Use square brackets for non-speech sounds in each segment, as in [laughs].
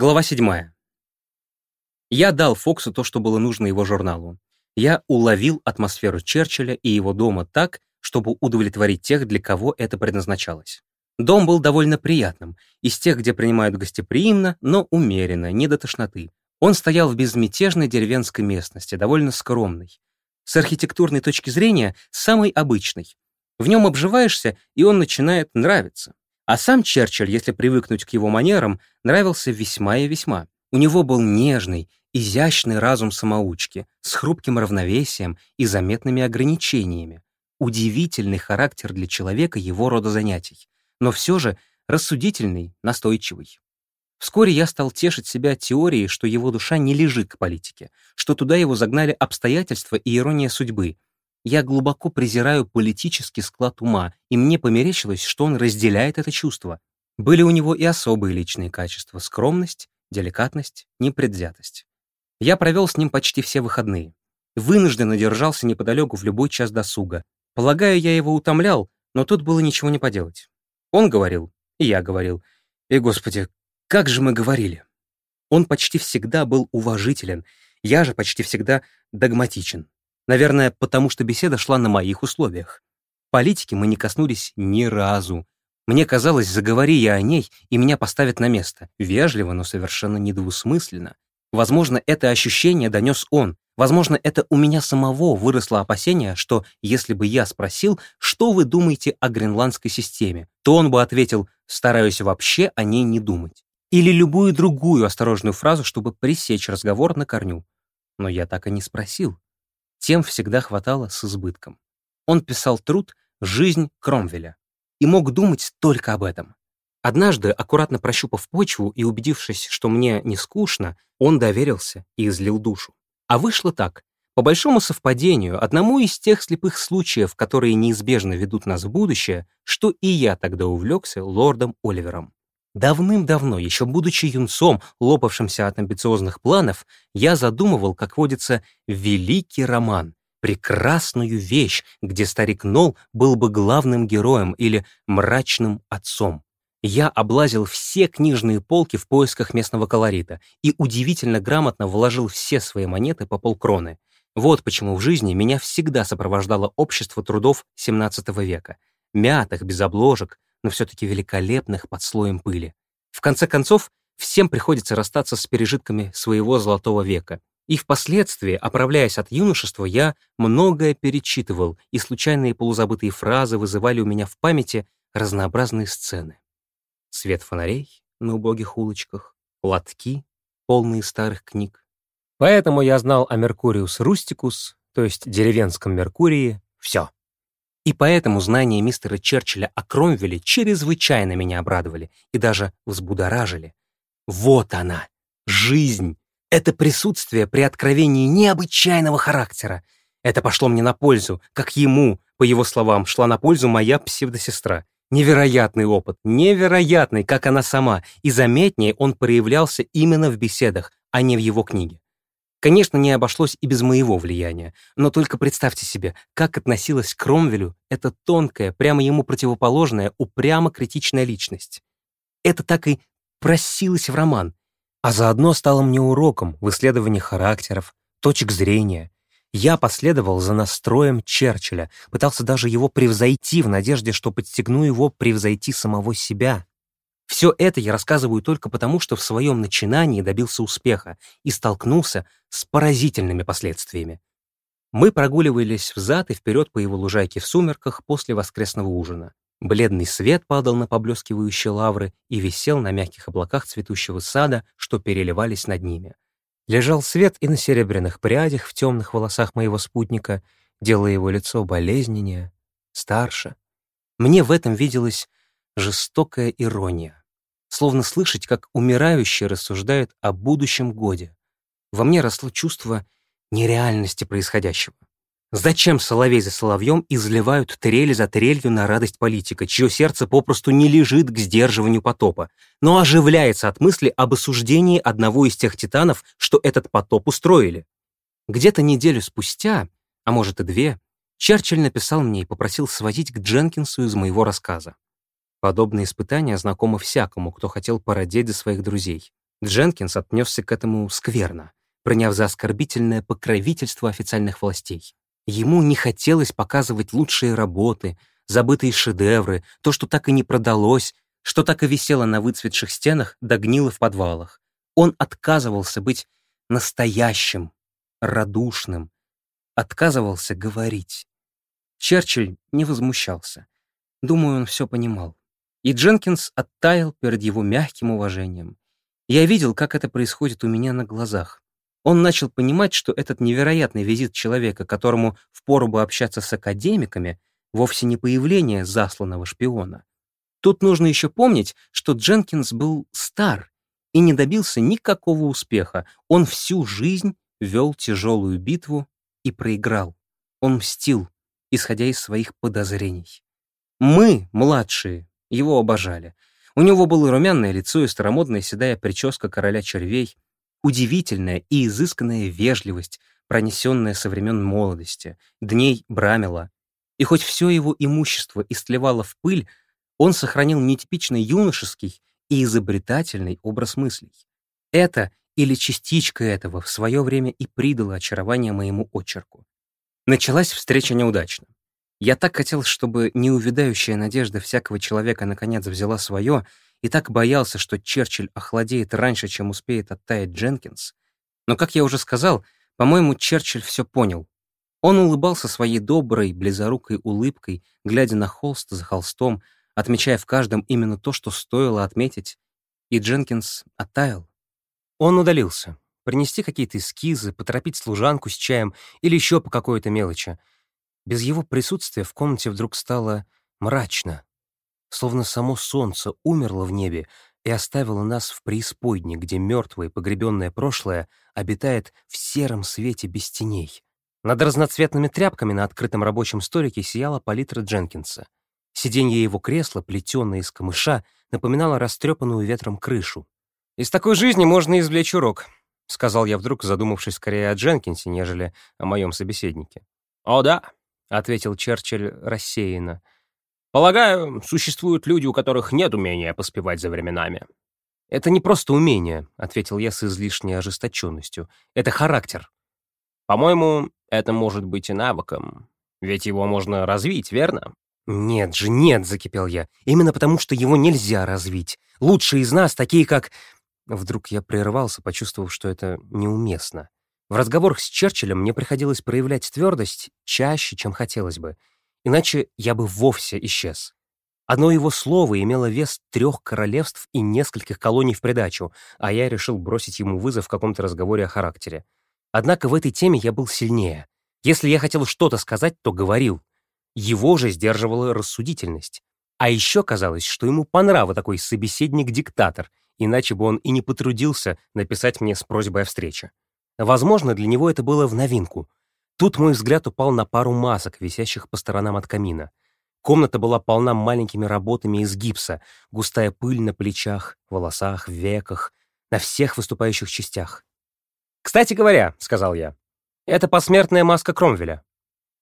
Глава 7. Я дал Фоксу то, что было нужно его журналу. Я уловил атмосферу Черчилля и его дома так, чтобы удовлетворить тех, для кого это предназначалось. Дом был довольно приятным, из тех, где принимают гостеприимно, но умеренно, не до тошноты. Он стоял в безмятежной деревенской местности, довольно скромной. С архитектурной точки зрения, самый обычный. В нем обживаешься, и он начинает нравиться. А сам Черчилль, если привыкнуть к его манерам, нравился весьма и весьма. У него был нежный, изящный разум самоучки, с хрупким равновесием и заметными ограничениями. Удивительный характер для человека его рода занятий, но все же рассудительный, настойчивый. Вскоре я стал тешить себя теорией, что его душа не лежит к политике, что туда его загнали обстоятельства и ирония судьбы. Я глубоко презираю политический склад ума, и мне померещилось, что он разделяет это чувство. Были у него и особые личные качества — скромность, деликатность, непредвзятость. Я провел с ним почти все выходные. Вынужденно держался неподалеку в любой час досуга. Полагаю, я его утомлял, но тут было ничего не поделать. Он говорил, и я говорил. И, господи, как же мы говорили. Он почти всегда был уважителен, я же почти всегда догматичен. Наверное, потому что беседа шла на моих условиях. Политики мы не коснулись ни разу. Мне казалось, заговори я о ней, и меня поставят на место. Вежливо, но совершенно недвусмысленно. Возможно, это ощущение донес он. Возможно, это у меня самого выросло опасение, что если бы я спросил, что вы думаете о гренландской системе, то он бы ответил «стараюсь вообще о ней не думать». Или любую другую осторожную фразу, чтобы пресечь разговор на корню. Но я так и не спросил. Тем всегда хватало с избытком. Он писал труд «Жизнь Кромвеля» и мог думать только об этом. Однажды, аккуратно прощупав почву и убедившись, что мне не скучно, он доверился и излил душу. А вышло так. По большому совпадению, одному из тех слепых случаев, которые неизбежно ведут нас в будущее, что и я тогда увлекся лордом Оливером. Давным-давно, еще будучи юнцом, лопавшимся от амбициозных планов, я задумывал, как водится, великий роман, прекрасную вещь, где старик Нол был бы главным героем или мрачным отцом. Я облазил все книжные полки в поисках местного колорита и удивительно грамотно вложил все свои монеты по полкроны. Вот почему в жизни меня всегда сопровождало общество трудов XVII века. Мятых, без обложек, но все-таки великолепных под слоем пыли. В конце концов, всем приходится расстаться с пережитками своего золотого века. И впоследствии, оправляясь от юношества, я многое перечитывал, и случайные полузабытые фразы вызывали у меня в памяти разнообразные сцены свет фонарей на убогих улочках, лотки, полные старых книг. Поэтому я знал о Меркуриус рустикус, то есть деревенском Меркурии, все. И поэтому знания мистера Черчилля о Кромвеле чрезвычайно меня обрадовали и даже взбудоражили. Вот она, жизнь, это присутствие при откровении необычайного характера. Это пошло мне на пользу, как ему, по его словам, шла на пользу моя псевдосестра. Невероятный опыт, невероятный, как она сама, и заметнее он проявлялся именно в беседах, а не в его книге. Конечно, не обошлось и без моего влияния, но только представьте себе, как относилась к Кромвелю эта тонкая, прямо ему противоположная, упрямо критичная личность. Это так и просилось в роман, а заодно стало мне уроком в исследовании характеров, точек зрения, я последовал за настроем Черчилля, пытался даже его превзойти в надежде, что подстегну его превзойти самого себя. Все это я рассказываю только потому, что в своем начинании добился успеха и столкнулся с поразительными последствиями. Мы прогуливались взад и вперед по его лужайке в сумерках после воскресного ужина. Бледный свет падал на поблескивающие лавры и висел на мягких облаках цветущего сада, что переливались над ними. Лежал свет и на серебряных прядях в темных волосах моего спутника, делая его лицо болезненнее, старше. Мне в этом виделась жестокая ирония. Словно слышать, как умирающий рассуждает о будущем годе. Во мне росло чувство нереальности происходящего. Зачем соловей за соловьем изливают трель за трелью на радость политика, чье сердце попросту не лежит к сдерживанию потопа, но оживляется от мысли об осуждении одного из тех титанов, что этот потоп устроили? Где-то неделю спустя, а может и две, Черчилль написал мне и попросил сводить к Дженкинсу из моего рассказа. Подобные испытания знакомы всякому, кто хотел породеть за своих друзей. Дженкинс отнесся к этому скверно, приняв за оскорбительное покровительство официальных властей. Ему не хотелось показывать лучшие работы, забытые шедевры, то, что так и не продалось, что так и висело на выцветших стенах да гнило в подвалах. Он отказывался быть настоящим, радушным, отказывался говорить. Черчилль не возмущался. Думаю, он все понимал. И Дженкинс оттаял перед его мягким уважением. Я видел, как это происходит у меня на глазах. Он начал понимать, что этот невероятный визит человека, которому впору бы общаться с академиками, вовсе не появление засланного шпиона. Тут нужно еще помнить, что Дженкинс был стар и не добился никакого успеха. Он всю жизнь вел тяжелую битву и проиграл. Он мстил, исходя из своих подозрений. Мы, младшие, его обожали. У него было румяное лицо и старомодная седая прическа короля червей, удивительная и изысканная вежливость, пронесенная со времен молодости, дней Брамела. И хоть все его имущество истлевало в пыль, он сохранил нетипичный юношеский и изобретательный образ мыслей. Это или частичка этого в свое время и придало очарование моему очерку. Началась встреча неудачно. Я так хотел, чтобы неувядающая надежда всякого человека наконец взяла свое, и так боялся, что Черчилль охладеет раньше, чем успеет оттаять Дженкинс. Но, как я уже сказал, по-моему, Черчилль все понял. Он улыбался своей доброй, близорукой улыбкой, глядя на холст за холстом, отмечая в каждом именно то, что стоило отметить, и Дженкинс оттаял. Он удалился. Принести какие-то эскизы, поторопить служанку с чаем или еще по какой-то мелочи — без его присутствия в комнате вдруг стало мрачно, словно само солнце умерло в небе и оставило нас в преисподней, где мертвое погребенное прошлое обитает в сером свете без теней. Над разноцветными тряпками на открытом рабочем столике сияла палитра Дженкинса. Сиденье его кресла, плетеное из камыша, напоминало растрепанную ветром крышу. «Из такой жизни можно извлечь урок», — сказал я вдруг, задумавшись скорее о Дженкинсе, нежели о моем собеседнике. «О да», — ответил Черчилль рассеянно. «Полагаю, существуют люди, у которых нет умения поспевать за временами». «Это не просто умение», — ответил я с излишней ожесточенностью. «Это характер». «По-моему, это может быть и навыком. Ведь его можно развить, верно?» «Нет же, нет», — закипел я. «Именно потому, что его нельзя развить. Лучшие из нас такие, как...» Вдруг я прервался, почувствовав, что это неуместно. В разговорах с Черчиллем мне приходилось проявлять твердость чаще, чем хотелось бы, иначе я бы вовсе исчез. Одно его слово имело вес трех королевств и нескольких колоний в придачу, а я решил бросить ему вызов в каком-то разговоре о характере. Однако в этой теме я был сильнее. Если я хотел что-то сказать, то говорил. Его же сдерживала рассудительность. А еще казалось, что ему по нраву такой собеседник-диктатор, иначе бы он и не потрудился написать мне с просьбой о встрече. Возможно, для него это было в новинку. Тут мой взгляд упал на пару масок, висящих по сторонам от камина. Комната была полна маленькими работами из гипса, густая пыль на плечах, волосах, веках, на всех выступающих частях. «Кстати говоря», — сказал я, — «это посмертная маска Кромвеля».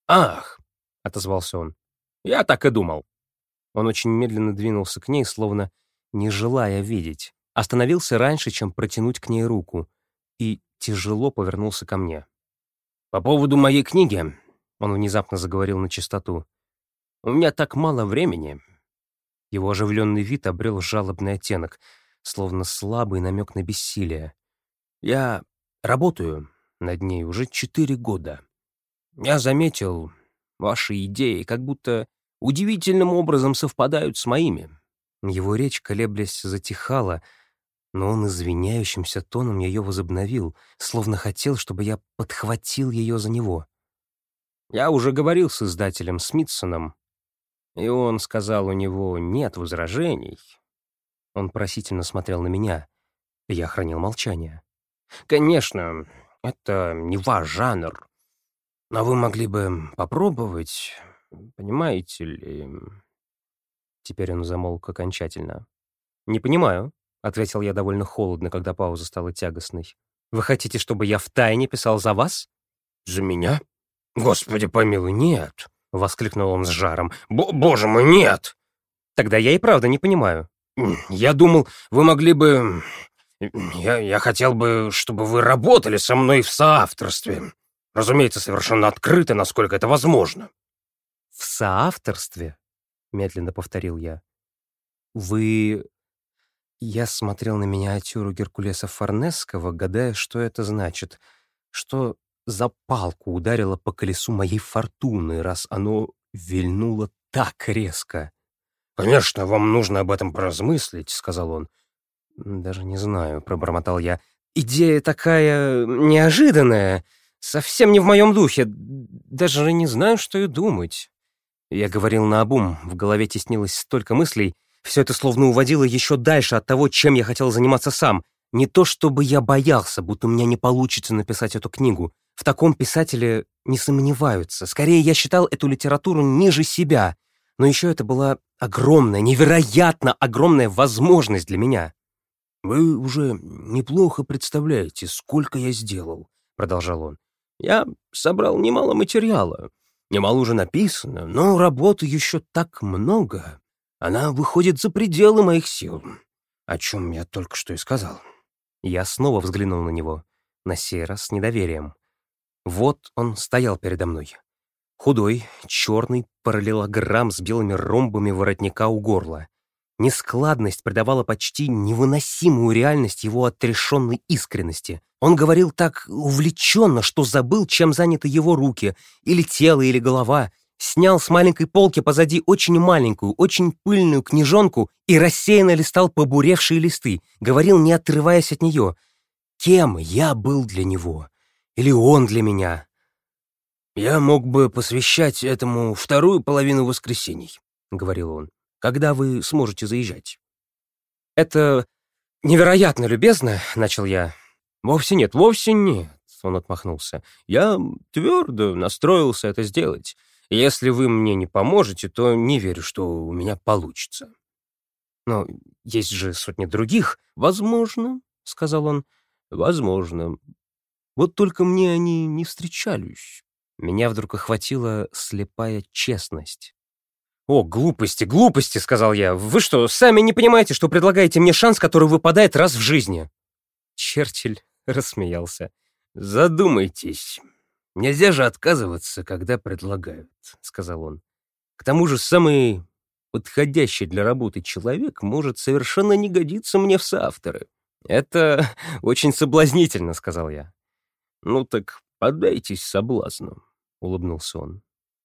«Ах», — отозвался он, — «я так и думал». Он очень медленно двинулся к ней, словно не желая видеть. Остановился раньше, чем протянуть к ней руку, и тяжело повернулся ко мне. «По поводу моей книги», — он внезапно заговорил на чистоту, — «у меня так мало времени». Его оживленный вид обрел жалобный оттенок, словно слабый намек на бессилие. «Я работаю над ней уже четыре года. Я заметил, ваши идеи как будто удивительным образом совпадают с моими». Его речь, колеблясь, затихала, но он извиняющимся тоном ее возобновил, словно хотел, чтобы я подхватил ее за него. Я уже говорил с издателем Смитсоном, и он сказал, у него нет возражений. Он просительно смотрел на меня, я хранил молчание. «Конечно, это не ваш жанр, но вы могли бы попробовать, понимаете ли...» Теперь он замолк окончательно. «Не понимаю», — ответил я довольно холодно, когда пауза стала тягостной. «Вы хотите, чтобы я втайне писал за вас?» «За меня? Господи помилуй, нет!» — воскликнул он с жаром. «Боже мой, нет!» «Тогда я и правда не понимаю». «Я думал, вы могли бы я, я хотел бы, чтобы вы работали со мной в соавторстве. Разумеется, совершенно открыто, насколько это возможно». «В соавторстве?» — медленно повторил я. «Вы...» Я смотрел на миниатюру Геркулеса Форнесского, гадая, что это значит. Что за палку ударило по колесу моей фортуны, раз оно вильнуло так резко. «Конечно, вам нужно об этом поразмыслить», — сказал он. «Даже не знаю», — пробормотал я. «Идея такая неожиданная, совсем не в моем духе. Даже не знаю, что и думать». Я говорил наобум, в голове теснилось столько мыслей — все это словно уводило еще дальше от того, чем я хотел заниматься сам. Не то чтобы я боялся, будто у меня не получится написать эту книгу. В таком писателе не сомневаются. Скорее, я считал эту литературу ниже себя. Но еще это была огромная, невероятно огромная возможность для меня. «Вы уже неплохо представляете, сколько я сделал», — продолжал он. «Я собрал немало материала, немало уже написано, но работы еще так много. Она выходит за пределы моих сил, о чем я только что и сказал. Я снова взглянул на него, на сей раз с недоверием. Вот он стоял передо мной. Худой, черный параллелограмм с белыми ромбами воротника у горла. Нескладность придавала почти невыносимую реальность его отрешенной искренности. Он говорил так увлеченно, что забыл, чем заняты его руки, или тело, или голова, снял с маленькой полки позади очень маленькую, очень пыльную книжонку и рассеянно листал побуревшие листы, говорил, не отрываясь от нее. Кем я был для него? Или он для меня? «Я мог бы посвящать этому вторую половину воскресений», — говорил он, — «когда вы сможете заезжать». «Это невероятно любезно», — начал я. «Вовсе нет, вовсе нет», — он отмахнулся. «Я твердо настроился это сделать. Если вы мне не поможете, то не верю, что у меня получится». «Но есть же сотни других». «Возможно», — сказал он, — «возможно. Вот только мне они не встречались». Меня вдруг охватила слепая честность. «О, глупости, глупости!» — сказал я. «Вы что, сами не понимаете, что предлагаете мне шанс, который выпадает раз в жизни?» Черчилль рассмеялся. «Задумайтесь. Нельзя же отказываться, когда предлагают», — сказал он. «К тому же самый подходящий для работы человек может совершенно не годиться мне в соавторы». «Это [laughs] очень соблазнительно», — сказал я. «Ну так поддайтесь соблазну», — улыбнулся он.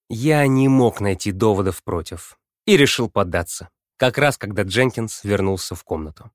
Я не мог найти доводов против и решил поддаться, как раз когда Дженкинс вернулся в комнату.